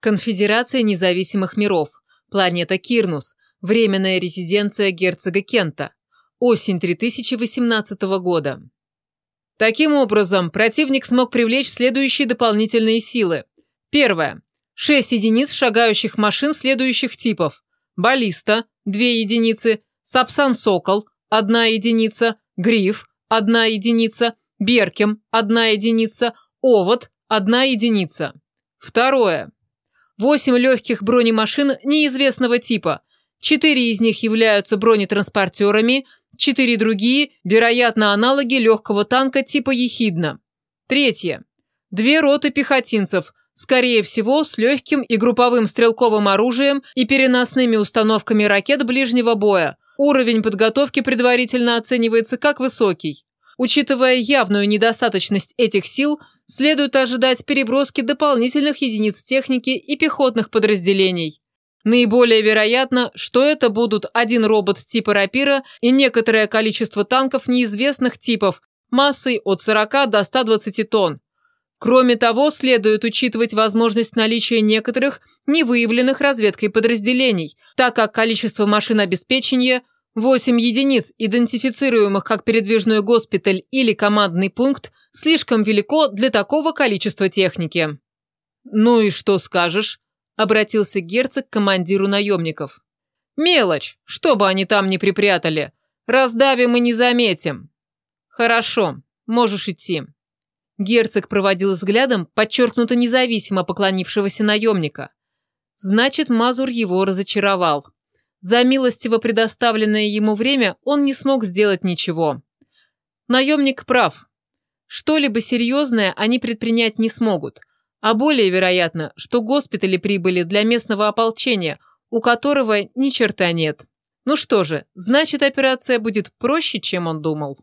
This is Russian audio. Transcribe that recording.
Конфедерация независимых миров. Планета Кирнус. Временная резиденция герцога Кента. Осень 3018 года. Таким образом, противник смог привлечь следующие дополнительные силы. Первое. Шесть единиц шагающих машин следующих типов. Баллиста – 2 единицы, Сапсан-Сокол – 1 единица, Гриф – 1 единица, Беркем – 1 единица, Овод – 1 единица. Второе. Восемь легких бронемашин неизвестного типа. Четыре из них являются бронетранспортерами, четыре другие – вероятно, аналоги легкого танка типа «Ехидна». Третье. Две роты пехотинцев, скорее всего, с легким и групповым стрелковым оружием и переносными установками ракет ближнего боя. Уровень подготовки предварительно оценивается как высокий. Учитывая явную недостаточность этих сил, следует ожидать переброски дополнительных единиц техники и пехотных подразделений. Наиболее вероятно, что это будут один робот типа рапира и некоторое количество танков неизвестных типов массой от 40 до 120 тонн. Кроме того, следует учитывать возможность наличия некоторых невыявленных разведкой подразделений, так как количество машин обеспечения – Восемь единиц, идентифицируемых как передвижной госпиталь или командный пункт, слишком велико для такого количества техники. «Ну и что скажешь?» – обратился герцог к командиру наемников. «Мелочь, что бы они там ни припрятали. Раздавим и не заметим». «Хорошо, можешь идти». Герцог проводил взглядом подчеркнуто независимо поклонившегося наемника. Значит, Мазур его разочаровал. За милостиво предоставленное ему время он не смог сделать ничего. Наемник прав. Что-либо серьезное они предпринять не смогут. А более вероятно, что госпитали прибыли для местного ополчения, у которого ни черта нет. Ну что же, значит операция будет проще, чем он думал.